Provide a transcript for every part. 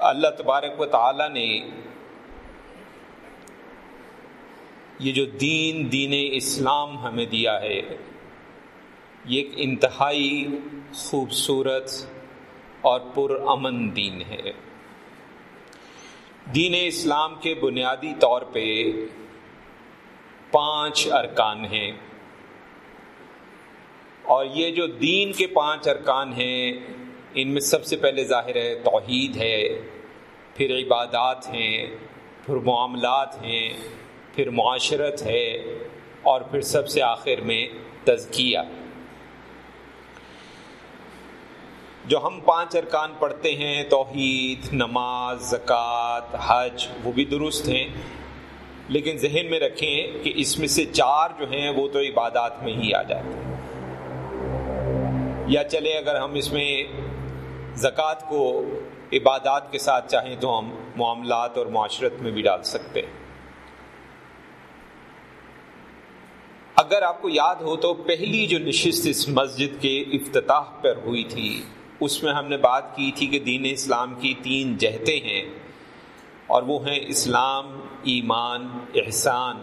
اللہ تبارک و تعالی نے یہ جو دین دین اسلام ہمیں دیا ہے، یہ ایک انتہائی خوبصورت اور پرامن دین ہے۔ دین اسلام کے بنیادی طور پہ پانچ ارکان ہیں۔ اور یہ جو دین کے پانچ ارکان ہیں ان میں سب سے پہلے ظاہر ہے توحید ہے، پھر عبادات ہیں، پھر معاملات ہیں، پھر معاشرت ہے، اور پھر سب سے آخر میں تزکیہ۔ جو ہم پانچ ارکان پڑھتے ہیں، توحید، نماز، زکوٰۃ، حج، وہ بھی درست ہیں۔ لیکن ذہن میں رکھیں کہ اس میں سے چار جو ہیں، وہ تو عبادات میں ہی آ جاتے ہیں۔ یا چلے اگر ہم اس میں زکوٰۃ کو عبادات کے ساتھ چاہیں تو ہم معاملات اور معاشرت میں بھی ڈال سکتے ہیں۔ اگر آپ کو یاد ہو تو پہلی جو نشست اس مسجد کے افتتاح پر ہوئی تھی، اس میں ہم نے بات کی تھی کہ دین اسلام کی تین جہتیں ہیں اور وہ ہیں اسلام، ایمان، احسان،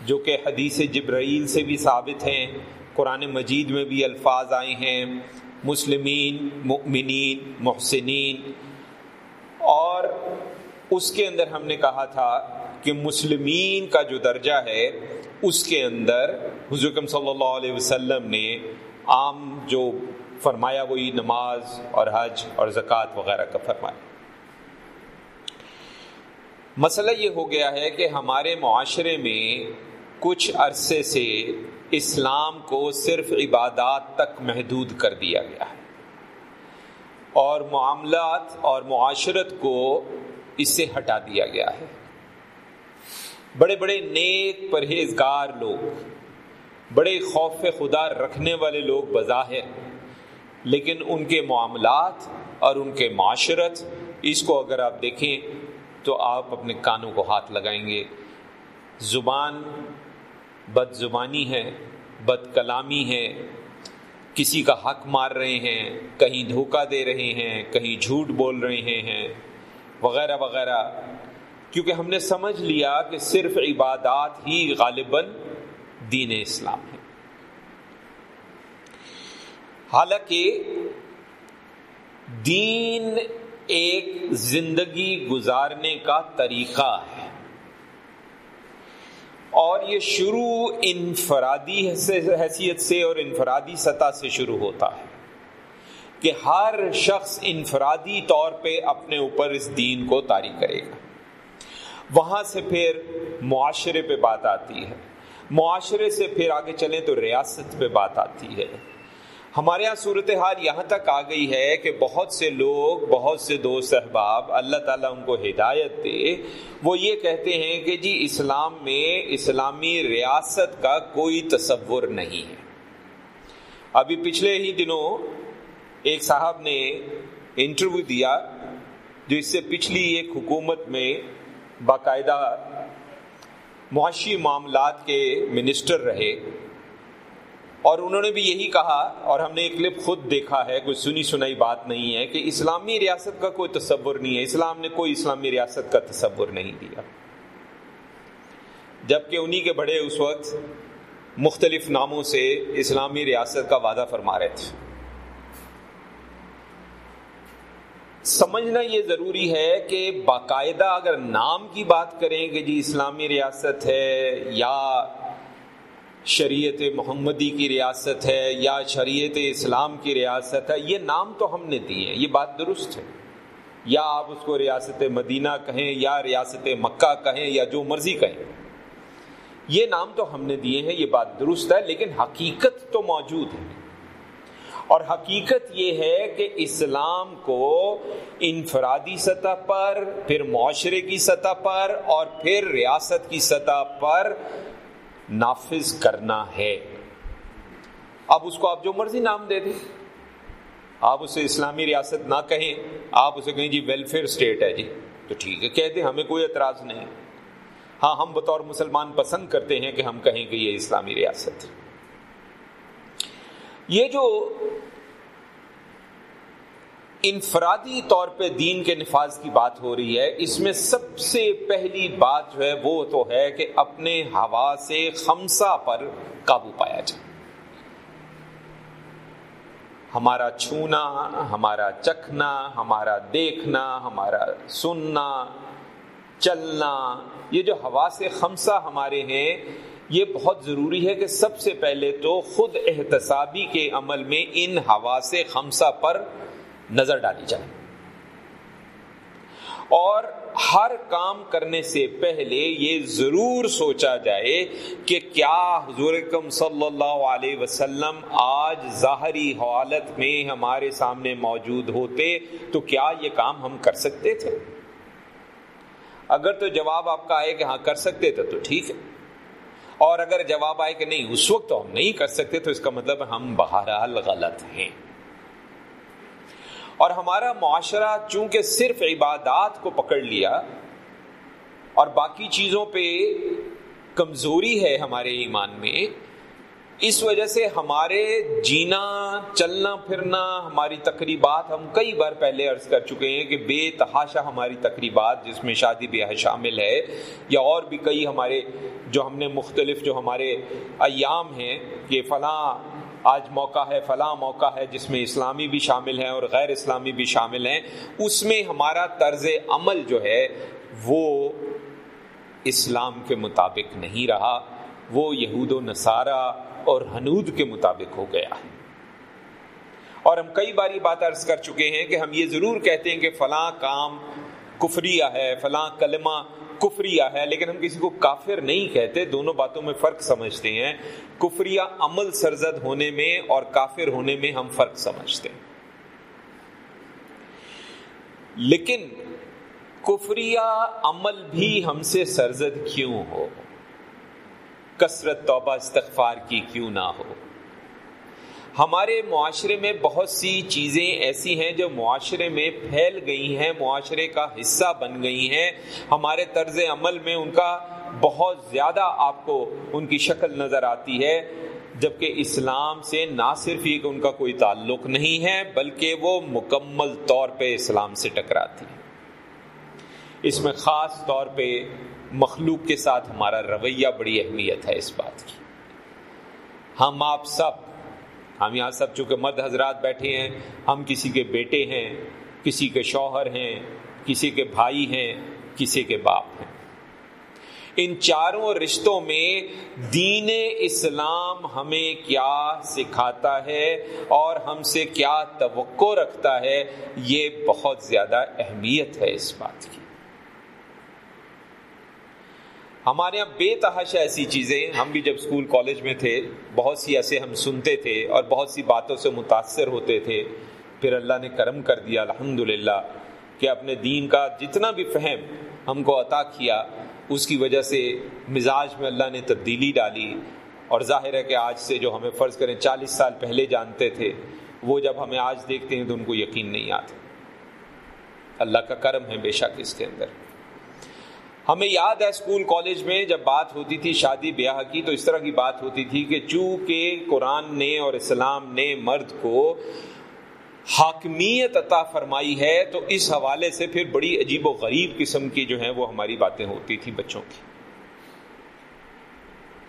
جو کہ حدیث جبرائیل سے بھی ثابت ہیں، قرآن مجید میں بھی الفاظ آئے ہیں۔ مسلمین، مؤمنین، محسنین۔ اور اس کے اندر ہم نے کہا تھا کہ مسلمین کا جو درجہ ہے، اس کے اندر حضرت صلی اللہ علیہ وسلم نے عام جو فرمایا وہی نماز اور حج اور زکوٰۃ وغیرہ کا فرمایا۔ مسئلہ یہ ہو گیا ہے کہ ہمارے معاشرے میں کچھ عرصے سے اسلام کو صرف عبادات تک محدود کر دیا گیا ہے۔ اور معاملات اور معاشرت کو اس سے ہٹا دیا گیا ہے۔ بڑے بڑے نیک پرہیزگار لوگ، بڑے خوف خدا رکھنے والے لوگ بظاہر لیکن ان کے معاملات اور ان کے معاشرت، اس کو اگر آپ دیکھیں تو آپ اپنے کانوں کو ہاتھ لگائیں گے۔ زبان بد زبانی ہے بد کلامی ہے، کسی کا حق مار رہے ہیں، کہیں دھوکہ دے رہے ہیں، کہیں جھوٹ بول رہے ہیں، وغیرہ وغیرہ۔ کیونکہ ہم نے سمجھ لیا کہ صرف عبادات ہی غالباً دین اسلام ہے۔ حالانکہ دین ایک زندگی گزارنے کا طریقہ ہے۔ اور یہ شروع انفرادی حیثیت سے اور انفرادی سطح سے شروع ہوتا ہے کہ ہر شخص انفرادی طور پہ اپنے اوپر اس دین کو طاری کرے گا۔ وہاں سے پھر معاشرے پہ بات آتی ہے۔ معاشرے سے پھر آگے چلیں تو ریاست پہ بات آتی ہے۔ ہمارے یہاں صورتحال یہاں تک آ گئی ہے کہ بہت سے لوگ، بہت سے دوست احباب اللہ تعالیٰ ان کو ہدایت دے۔ وہ یہ کہتے ہیں کہ جی اسلام میں اسلامی ریاست کا کوئی تصور نہیں ہے۔ ابھی پچھلے ہی دنوں ایک صاحب نے انٹرویو دیا جو اس سے پچھلی ایک حکومت میں باقاعدہ معاشی معاملات کے منسٹر رہے۔ اور انہوں نے بھی یہی کہا اور ہم نے ایک کلپ خود دیکھا ہے، کوئی سنی سنائی بات نہیں ہے کہ اسلامی ریاست کا کوئی تصور نہیں ہے۔ اسلام نے کوئی اسلامی ریاست کا تصور نہیں دیا۔ جبکہ انہی کے بڑے اس وقت مختلف ناموں سے اسلامی ریاست کا وعدہ فرما رہے تھے۔ سمجھنا یہ ضروری ہے کہ باقاعدہ اگر نام کی بات کریں کہ جی اسلامی ریاست ہے یا شریعت محمدی کی ریاست ہے یا شریعت اسلام کی ریاست ہے، یہ نام تو ہم نے دیے ہیں یہ بات درست ہے۔ یا آپ اس کو ریاست مدینہ کہیں یا ریاست مکہ کہیں یا جو مرضی کہیں۔ یہ نام تو ہم نے دیے ہیں، یہ بات درست ہے، لیکن حقیقت تو موجود ہے۔ اور حقیقت یہ ہے کہ اسلام کو انفرادی سطح پر، پھر معاشرے کی سطح پر اور پھر ریاست کی سطح پر نافذ کرنا ہے۔ اب اس کو آپ جو مرضی نام دے دیں۔ آپ اسے اسلامی ریاست نہ کہیں، آپ اسے کہیں جی ویلفیئر اسٹیٹ ہے جی۔ تو ٹھیک ہے کہتے ہمیں کوئی اعتراض نہیں۔ ہاں ہم بطور مسلمان پسند کرتے ہیں کہ ہم کہیں کہ یہ اسلامی ریاست۔ یہ جو انفرادی طور پہ دین کے نفاذ کی بات ہو رہی ہے۔ اس میں سب سے پہلی بات جو ہے وہ تو ہے کہ اپنے ہوا سے خمسہ پر قابو پایا جائے۔ ہمارا چھونا، ہمارا چکھنا، ہمارا دیکھنا، ہمارا سننا، چلنا، یہ جو ہوا سے خمسہ ہمارے ہیں، یہ بہت ضروری ہے کہ سب سے پہلے تو خود احتسابی کے عمل میں ان ہوا سے خمسہ پر نظر ڈالی جائے۔ اور ہر کام کرنے سے پہلے یہ ضرور سوچا جائے کہ کیا حضور صلی اللہ علیہ وسلم آج ظاہری حالت میں ہمارے سامنے موجود ہوتے تو کیا یہ کام ہم کر سکتے تھے؟ اگر تو جواب آپ کا آئے کہ ہاں کر سکتے تھے تو ٹھیک ہے۔ اور اگر جواب آئے کہ نہیں، اس وقت تو ہم نہیں کر سکتے تو اس کا مطلب ہم بہرحال غلط ہیں۔ اور ہمارا معاشرہ چونکہ صرف عبادات کو پکڑ لیا اور باقی چیزوں پہ کمزوری ہے ہمارے ایمان میں، اس وجہ سے ہمارے جینا، چلنا، پھرنا، ہماری تقریبات ہم کئی بار پہلے عرض کر چکے ہیں کہ بے تحاشا ہماری تقریبات جس میں شادی بیاہ شامل ہے یا اور بھی کئی ہمارے جو ہم نے مختلف جو ہمارے ایام ہیں کہ فلاں آج موقع ہے، فلاں موقع ہے جس میں اسلامی بھی شامل ہیں اور غیر اسلامی بھی شامل ہیں۔ اس میں ہمارا طرز عمل جو ہے، وہ اسلام کے مطابق نہیں رہا۔ وہ یہود و نصارہ اور حنود کے مطابق ہو گیا ہے۔ اور ہم کئی باری بات عرض کر چکے ہیں کہ ہم یہ ضرور کہتے ہیں کہ فلاں کام کفریہ ہے، فلاں کلمہ کفریہ ہے، لیکن ہم کسی کو کافر نہیں کہتے، دونوں باتوں میں فرق سمجھتے ہیں۔ کفریہ عمل سرزد ہونے میں اور کافر ہونے میں ہم فرق سمجھتے ہیں۔ لیکن کفریہ عمل بھی ہم سے سرزد کیوں ہو؟ کثرت توبہ استغفار کی کیوں نہ ہو؟ ہمارے معاشرے میں بہت سی چیزیں ایسی ہیں جو معاشرے میں پھیل گئی ہیں، معاشرے کا حصہ بن گئی ہیں۔ ہمارے طرز عمل میں ان کا بہت زیادہ آپ کو ان کی شکل نظر آتی ہے، جبکہ اسلام سے نہ صرف یہ کہ ان کا کوئی تعلق نہیں ہے، بلکہ وہ مکمل طور پہ اسلام سے ٹکراتی ہے اس میں خاص طور پہ مخلوق کے ساتھ ہمارا رویہ بڑی اہمیت ہے اس بات کی۔ ہم آپ سب ہم یہاں سب چونکہ مرد حضرات بیٹھے ہیں، ہم کسی کے بیٹے ہیں، کسی کے شوہر ہیں، کسی کے بھائی ہیں، کسی کے باپ ہیں۔ ان چاروں رشتوں میں دین اسلام ہمیں کیا سکھاتا ہے اور ہم سے کیا توقع رکھتا ہے، یہ بہت زیادہ اہمیت ہے اس بات کی۔ ہمارے یہاں بے تحاشا ایسی چیزیں ہم بھی جب اسکول کالج میں تھے، بہت سی ایسے ہم سنتے تھے اور بہت سی باتوں سے متاثر ہوتے تھے۔ پھر اللہ نے کرم کر دیا الحمد کہ اپنے دین کا جتنا بھی فہم ہم کو عطا کیا، اس کی وجہ سے مزاج میں اللہ نے تبدیلی ڈالی۔ اور ظاہر ہے کہ آج سے جو ہمیں فرض کریں چالیس سال پہلے جانتے تھے، وہ جب ہمیں آج دیکھتے ہیں تو ان کو یقین نہیں آتا۔ اللہ کا کرم ہے بے شک اس کے اندر۔ ہمیں یاد ہے اسکول کالج میں جب بات ہوتی تھی شادی بیاہ کی، تو اس طرح کی بات ہوتی تھی کہ چونکہ قرآن نے اور اسلام نے مرد کو حاکمیت عطا فرمائی ہے، تو اس حوالے سے پھر بڑی عجیب و غریب قسم کی جو ہیں وہ ہماری باتیں ہوتی تھی بچوں کی۔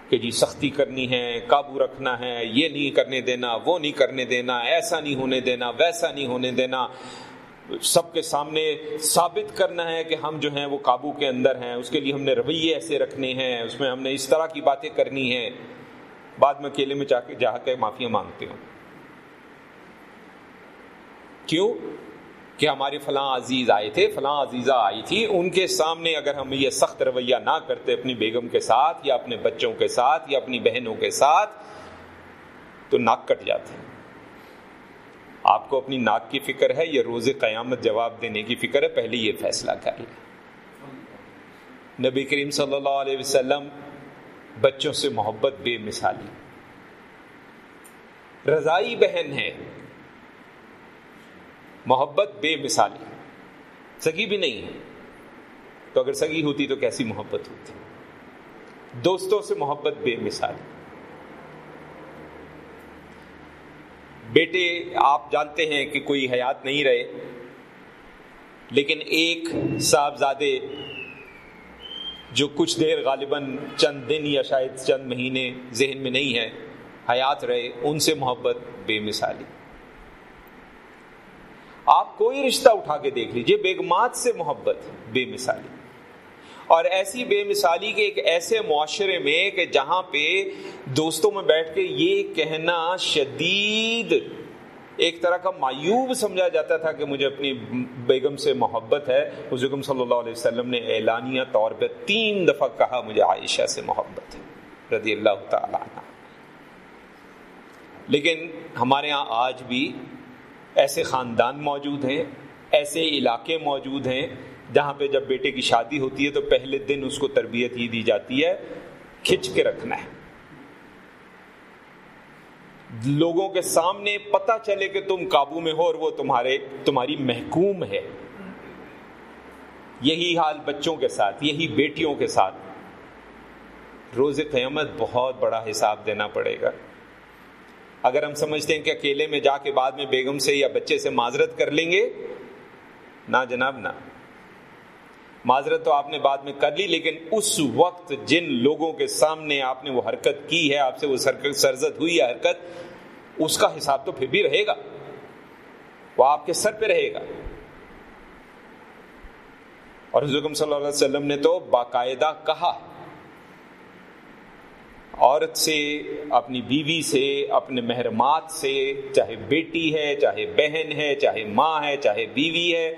کہ جی سختی کرنی ہے، قابو رکھنا ہے، یہ نہیں کرنے دینا، وہ نہیں کرنے دینا، ایسا نہیں ہونے دینا، ویسا نہیں ہونے دینا۔ سب کے سامنے ثابت کرنا ہے کہ ہم جو ہیں وہ قابو کے اندر ہیں، اس کے لیے ہم نے رویے ایسے رکھنے ہیں، اس میں ہم نے اس طرح کی باتیں کرنی ہیں۔ بعد میں اکیلے میں جا کے جا کے معافیا مانگتے ہوں۔ کیوں؟ کہ ہمارے فلاں عزیز آئے تھے، فلاں عزیزہ آئی تھی، ان کے سامنے اگر ہم یہ سخت رویہ نہ کرتے اپنی بیگم کے ساتھ یا اپنے بچوں کے ساتھ یا اپنی بہنوں کے ساتھ، تو ناک کٹ جاتے۔ آپ کو اپنی ناک کی فکر ہے یا روز قیامت جواب دینے کی فکر ہے، پہلے یہ فیصلہ کر لیں۔ نبی کریم صلی اللہ علیہ وسلم بچوں سے محبت بے مثالی۔ رضائی بہن ہے، محبت بے مثالی۔ سگی بھی نہیں ہے، تو اگر سگی ہوتی تو کیسی محبت ہوتی؟ دوستوں سے محبت بے مثالی۔ بیٹے، آپ جانتے ہیں کہ کوئی حیات نہیں رہے، لیکن ایک صاحبزادے جو کچھ دیر غالباً چند دن یا شاید چند مہینے ذہن میں نہیں ہے، حیات رہے، ان سے محبت بے مثالی۔ آپ کوئی رشتہ اٹھا کے دیکھ لیجیے بیگمات سے محبت بے مثالی۔ اور ایسی بے مثالی کے ایک ایسے معاشرے میں کہ جہاں پہ دوستوں میں بیٹھ کے یہ کہنا شدید ایک طرح کا معیوب سمجھا جاتا تھا کہ مجھے اپنی بیگم سے محبت ہے۔ حضرت صلی اللہ علیہ وسلم نے اعلانیہ طور پہ تین دفعہ کہا، مجھے عائشہ سے محبت ہے، رضی اللہ تعالیٰ عنہ۔ لیکن ہمارے ہاں آج بھی ایسے خاندان موجود ہیں، ایسے علاقے موجود ہیں جہاں پہ جب بیٹے کی شادی ہوتی ہے تو پہلے دن اس کو تربیت یہ دی جاتی ہے، کھچ کے رکھنا ہے۔ لوگوں کے سامنے پتا چلے کہ تم قابو میں ہو اور وہ تمہارے، تمہاری محکوم ہے۔ یہی حال بچوں کے ساتھ، یہی بیٹیوں کے ساتھ۔ روز قیامت بہت بڑا حساب دینا پڑے گا۔ اگر ہم سمجھتے ہیں کہ اکیلے میں جا کے بعد میں بیگم سے یا بچے سے معذرت کر لیں گے نہ جناب نہ معذرت تو آپ نے بعد میں کر لی، لیکن اس وقت جن لوگوں کے سامنے آپ نے وہ حرکت کی ہے، آپ سے وہ سرزد ہوئی ہے حرکت، اس کا حساب تو پھر بھی رہے گا۔ وہ آپ کے سر پہ رہے گا۔ اور حضرت صلی اللہ علیہ وسلم نے تو باقاعدہ کہا۔ عورت سے، اپنی بیوی سے، اپنے محرمات سے، چاہے بیٹی ہے، چاہے بہن ہے، چاہے ماں ہے، چاہے بیوی ہے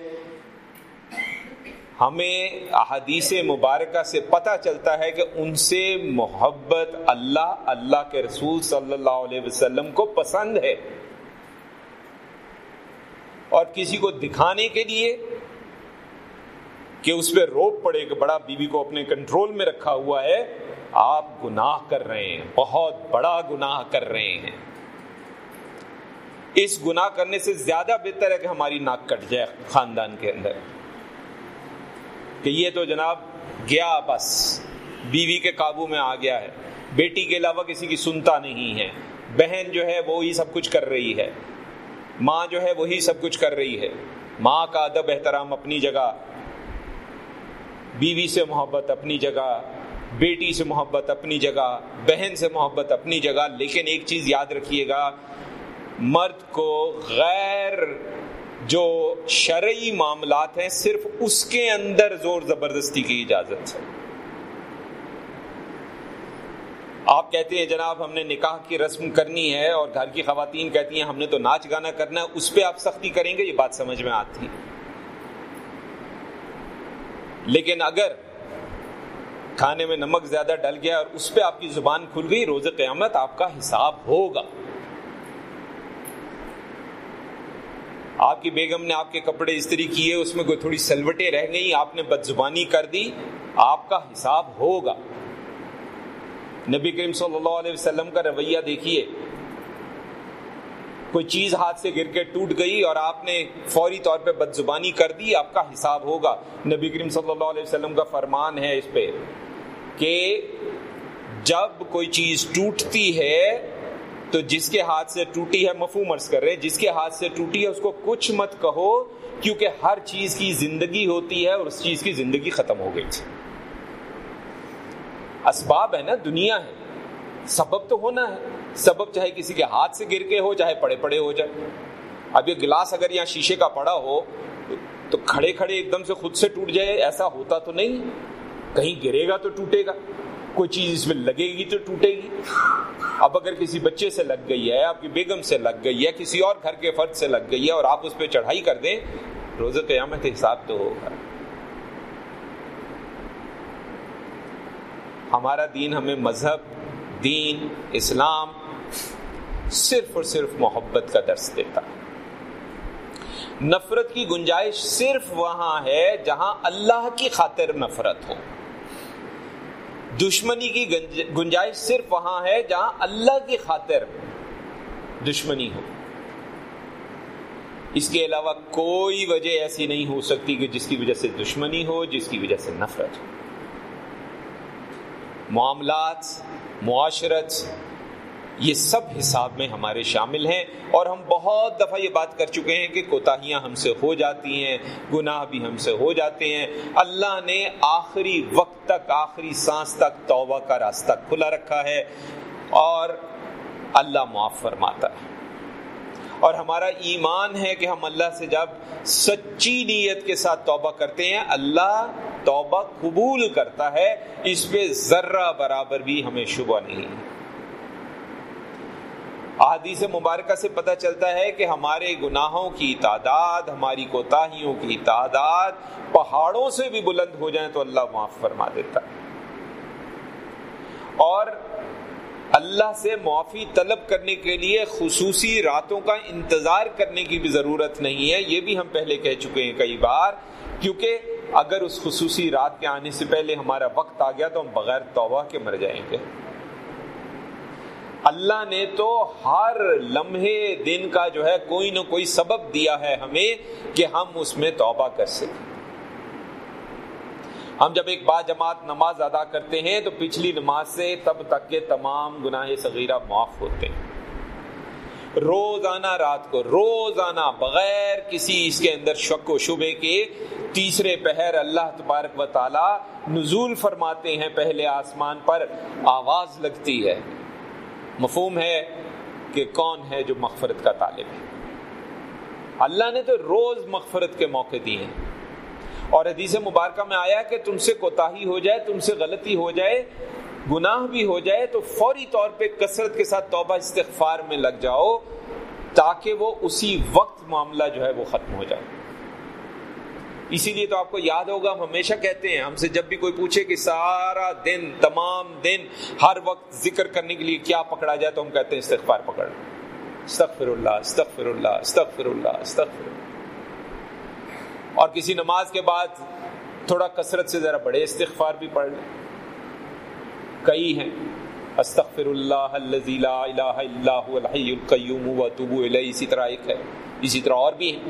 ہمیں احادیث مبارکہ سے پتہ چلتا ہے کہ ان سے محبت اللہ اللہ کے رسول صلی اللہ علیہ وسلم کو پسند ہے۔ اور کسی کو دکھانے کے لیے کہ اس پہ روپ پڑے کہ بڑا بیوی کو اپنے کنٹرول میں رکھا ہوا ہے، آپ گناہ کر رہے ہیں، بہت بڑا گناہ کر رہے ہیں۔ اس گناہ کرنے سے زیادہ بہتر ہے کہ ہماری ناک کٹ جائے خاندان کے اندر۔ کہ یہ تو جناب گیا بس، بیوی کے قابو میں آ گیا ہے۔ بیٹی کے علاوہ کسی کی سنتا نہیں ہے۔ بہن جو ہے وہی سب کچھ کر رہی ہے۔ ماں جو ہے وہی سب کچھ کر رہی ہے۔ ماں کا ادب، احترام اپنی جگہ، بیوی سے محبت اپنی جگہ، بیٹی سے محبت اپنی جگہ، بہن سے محبت اپنی جگہ۔ لیکن ایک چیز یاد رکھیے گا، مرد کو غیر جو شرعی معاملات ہیں، صرف اس کے اندر زور زبردستی کی اجازت ہے۔ آپ کہتے ہیں، جناب، ہم نے نکاح کی رسم کرنی ہے اور گھر کی خواتین کہتی ہیں، ہم نے تو ناچ گانا کرنا ہے، اس پہ آپ سختی کریں گے، یہ بات سمجھ میں آتی لیکن اگر کھانے میں نمک زیادہ ڈل گیا اور اس پہ آپ کی زبان کھل گئی روز قیامت آپ کا حساب ہوگا۔ آپ کی بیگم نے آپ کے کپڑے استری کیے، اس میں کوئی تھوڑی سلوٹیں رہ گئی آپ نے بد زبانی کر دی، آپ کا حساب ہوگا۔ نبی کریم صلی اللہ علیہ وسلم کا رویہ دیکھیے۔ کوئی چیز ہاتھ سے گر کے ٹوٹ گئی اور آپ نے فوری طور پہ بد زبانی کر دی، آپ کا حساب ہوگا۔ نبی کریم صلی اللہ علیہ وسلم کا فرمان ہے اس پہ کہ جب کوئی چیز ٹوٹتی ہے تو جس کے ہاتھ سے ٹوٹی ہے، مفہوم عرض کر رہے جس کے ہاتھ سے ٹوٹی ہے، اس کو کچھ مت کہو، کیونکہ ہر چیز کی زندگی ہوتی ہے اور اس چیز کی زندگی ختم ہو گئی تھی۔ اسباب ہے نا، دنیا ہے۔ سبب تو ہونا ہے۔ سبب چاہے کسی کے ہاتھ سے گر کے ہو، چاہے پڑے پڑے ہو جائے۔ اب یہ گلاس اگر یہاں شیشے کا پڑا ہو، تو کھڑے کھڑے ایک دم سے خود سے ٹوٹ جائے، ایسا ہوتا تو نہیں۔ کہیں گرے گا تو ٹوٹے گا۔ کوئی چیز اس میں لگے گی تو ٹوٹے گی۔ اب اگر کسی بچے سے لگ گئی ہے، آپ کی بیگم سے لگ گئی ہے، کسی اور گھر کے فرد سے لگ گئی ہے اور آپ اس پہ چڑھائی کر دیں، روز قیامت حساب تو ہوگا۔ ہمارا دین ہمیں مذہب، دین، اسلام صرف اور صرف محبت کا درس دیتا نفرت کی گنجائش صرف وہاں ہے جہاں اللہ کی خاطر نفرت ہو۔ دشمنی کی گنجائش صرف وہاں ہے جہاں اللہ کی خاطر دشمنی ہو۔ اس کے علاوہ کوئی وجہ ایسی نہیں ہو سکتی کہ جس کی وجہ سے دشمنی ہو، جس کی وجہ سے نفرت ہو۔ معاملات، معاشرت یہ سب حساب میں ہمارے شامل ہیں اور ہم بہت دفعہ یہ بات کر چکے ہیں کہ کوتاہیاں ہم سے ہو جاتی ہیں، گناہ بھی ہم سے ہو جاتے ہیں۔ اللہ نے آخری وقت تک، آخری سانس تک توبہ کا راستہ کھلا رکھا ہے اور اللہ معاف فرماتا ہے۔ اور ہمارا ایمان ہے کہ ہم اللہ سے جب سچی نیت کے ساتھ توبہ کرتے ہیں، اللہ توبہ قبول کرتا ہے۔ اس پہ ذرہ برابر بھی ہمیں شبہ نہیں۔ احادیث مبارکہ سے پتہ چلتا ہے کہ ہمارے گناہوں کی تعداد، ہماری کوتاہیوں کی تعداد پہاڑوں سے بھی بلند ہو جائیں تو اللہ معاف فرما دیتا ہے۔ اور اللہ سے معافی طلب کرنے کے لیے خصوصی راتوں کا انتظار کرنے کی بھی ضرورت نہیں ہے۔ یہ بھی ہم پہلے کہہ چکے ہیں کئی بار، کیونکہ اگر اس خصوصی رات کے آنے سے پہلے ہمارا وقت آ گیا تو ہم بغیر توبہ کے مر جائیں گے۔ اللہ نے تو ہر لمحے دن کا جو ہے کوئی نہ کوئی سبب دیا ہے ہمیں کہ ہم اس میں توبہ کر سکیں۔ ہم جب ایک با جماعت نماز ادا کرتے ہیں تو پچھلی نماز سے تب تک کے تمام گناہ صغیرہ معاف ہوتے ہیں۔ روزانہ رات کو، روزانہ بغیر کسی اس کے اندر شک و شبے کے تیسرے پہر اللہ تبارک و تعالی نزول فرماتے ہیں۔ پہلے آسمان پر آواز لگتی ہے۔ مفہوم ہے کہ کون ہے جو مغفرت کا طالب ہے۔ اللہ نے تو روز مغفرت کے موقع دیے ہیں۔ اور حدیث مبارکہ میں آیا کہ تم سے کوتاہی ہو جائے، تم سے غلطی ہو جائے، گناہ بھی ہو جائے، تو فوری طور پہ کثرت کے ساتھ توبہ استغفار میں لگ جاؤ تاکہ وہ اسی وقت معاملہ جو ہے وہ ختم ہو جائے۔ اسی لیے تو آپ کو یاد ہوگا، ہم ہمیشہ کہتے ہیں، ہم سے جب بھی کوئی پوچھے کہ سارا دن، تمام دن ہر وقت ذکر کرنے کے لیے کیا پکڑا جائے، تو ہم کہتے ہیں استغفار پکڑ استغفر اللہ استغفر اللہ استغفر اللہ استغفر اللہ۔ اور کسی نماز کے بعد تھوڑا کثرت سے ذرا بڑے استغفار بھی پڑھ لیں۔ کئی ہیں، استغفر اللہ الذی لا الہ الا هو الحی القیوم واتوب الیہ، اسی طرح ایک ہے، اسی طرح اور بھی ہیں۔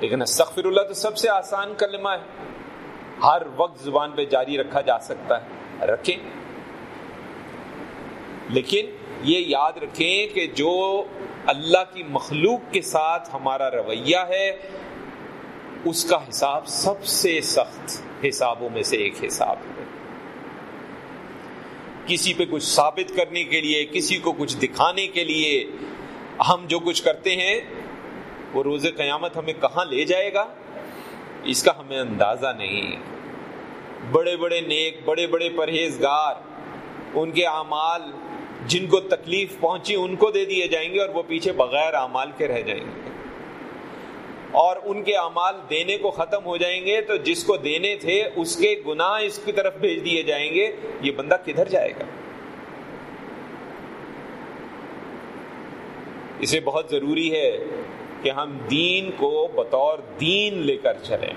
لیکن استغفر اللہ تو سب سے آسان کلمہ ہے۔ ہر وقت زبان پہ جاری رکھا جا سکتا ہے۔ رکھیں۔ لیکن یہ یاد رکھیں کہ جو اللہ کی مخلوق کے ساتھ ہمارا رویہ ہے، اس کا حساب سب سے سخت حسابوں میں سے ایک حساب ہے۔ کسی پہ کچھ ثابت کرنے کے لیے، کسی کو کچھ دکھانے کے لیے ہم جو کچھ کرتے ہیں وہ روز قیامت ہمیں کہاں لے جائے گا؟ اس کا ہمیں اندازہ نہیں۔ بڑے بڑے نیک، بڑے بڑے پرہیزگار، ان کے اعمال جن کو تکلیف پہنچی ان کو دے دیے جائیں گے اور وہ پیچھے بغیر اعمال کے رہ جائیں گے۔ اور ان کے اعمال دینے کو ختم ہو جائیں گے تو جس کو دینے تھے اس کے گناہ اس کی طرف بھیج دیے جائیں گے۔ یہ بندہ کدھر جائے گا؟ اسے بہت ضروری ہے کہ ہم دین کو بطور دین لے کر چلیں۔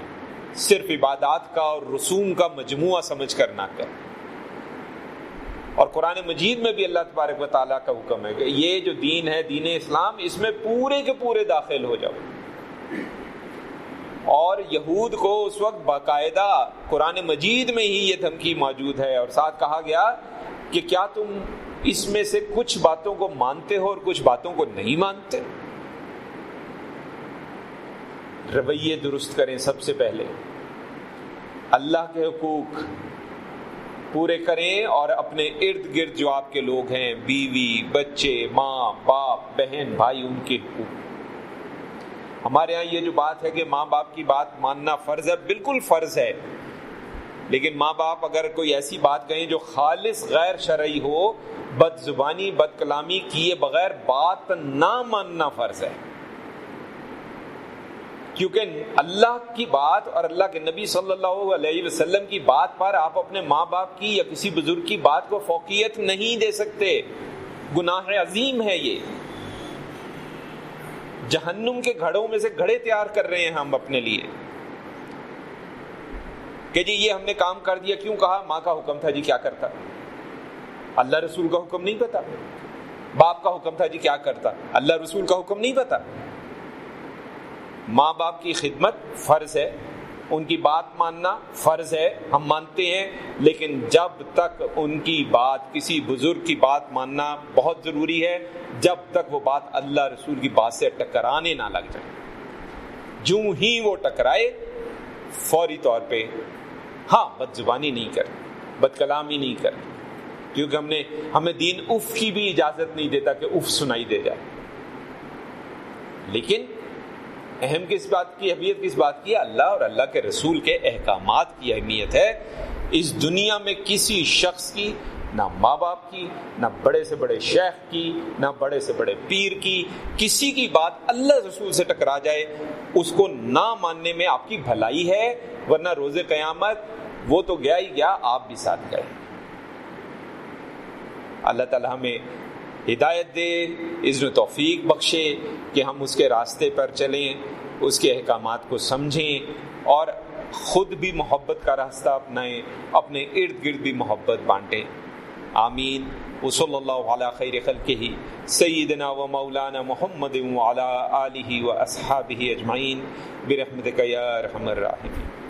صرف عبادات کا اور رسوم کا مجموعہ سمجھ کر نہ کریں۔ اور قرآن مجید میں بھی اللہ تبارک و تعالیٰ کا حکم ہے کہ یہ جو دین ہے، دین اسلام، اس میں پورے کے پورے داخل ہو جاؤ۔ اور یہود کو اس وقت باقاعدہ قرآن مجید میں ہی یہ دھمکی موجود ہے۔ اور ساتھ کہا گیا کہ کیا تم اس میں سے کچھ باتوں کو مانتے ہو اور کچھ باتوں کو نہیں مانتے؟ رویے درست کریں سب سے پہلے۔ اللہ کے حقوق پورے کریں اور اپنے ارد گرد جو آپ کے لوگ ہیں، بیوی، بچے، ماں، باپ، بہن، بھائی، ان کے حقوق۔ ہمارے یہاں یہ جو بات ہے کہ ماں باپ کی بات ماننا فرض ہے، بالکل فرض ہے۔ لیکن ماں باپ اگر کوئی ایسی بات کہیں جو خالص غیر شرعی ہو بد زبانی بد کلامی کیے بغیر بات نہ ماننا فرض ہے۔ کیونکہ اللہ کی بات اور اللہ کے نبی صلی اللہ علیہ وسلم کی بات پر آپ اپنے ماں باپ کی یا کسی بزرگ کی بات کو فوقیت نہیں دے سکتے۔ گناہ عظیم ہے یہ۔ جہنم کے گھڑوں میں سے گھڑے تیار کر رہے ہیں ہم اپنے لیے۔ کہ جی یہ ہم نے کام کر دیا، کیوں کہا؟ ماں کا حکم تھا جی کیا کرتا؟ اللہ رسول کا حکم نہیں پتا۔ باپ کا حکم تھا جی کیا کرتا؟ اللہ رسول کا حکم نہیں پتا۔ ماں باپ کی خدمت فرض ہے، ان کی بات ماننا فرض ہے، ہم مانتے ہیں، لیکن جب تک ان کی بات، کسی بزرگ کی بات ماننا بہت ضروری ہے، جب تک وہ بات اللہ رسول کی بات سے ٹکرانے نہ لگ جائے۔ جو ہی وہ ٹکرائے، فوری طور پہ ہاں بد زبانی نہیں کر بد کلامی نہیں کر کیونکہ ہم نے ہمیں دین اف کی بھی اجازت نہیں دیتا کہ اف سنائی دے جائے۔ لیکن اہم کس بات کی، اہمیت کس بات کی؟ اللہ اور اللہ کے رسول کے احکامات کی اہمیت ہے۔ اس دنیا میں کسی شخص کی، نہ ماں باپ کی، نہ بڑے سے بڑے شیخ کی، نہ بڑے سے بڑے پیر کی، کسی کی بات اللہ رسول سے ٹکرا جائے، اس کو نہ ماننے میں آپ کی بھلائی ہے، ورنہ روز قیامت وہ تو گیا ہی گیا، آپ بھی ساتھ گئے۔ اللہ تعالیٰ ہمیں ہدایت دے عزن توفیق بخشے کہ ہم اس کے راستے پر چلیں، اس کے احکامات کو سمجھیں اور خود بھی محبت کا راستہ اپنائیں، اپنے ارد گرد بھی محبت بانٹیں۔ آمین۔ وصلی اللہ علی خیر خلقہ، سیدنا و مولانا محمد وعلی آلہ و اصحابہ اجمعین، برحمتک یا رحم الراحمین۔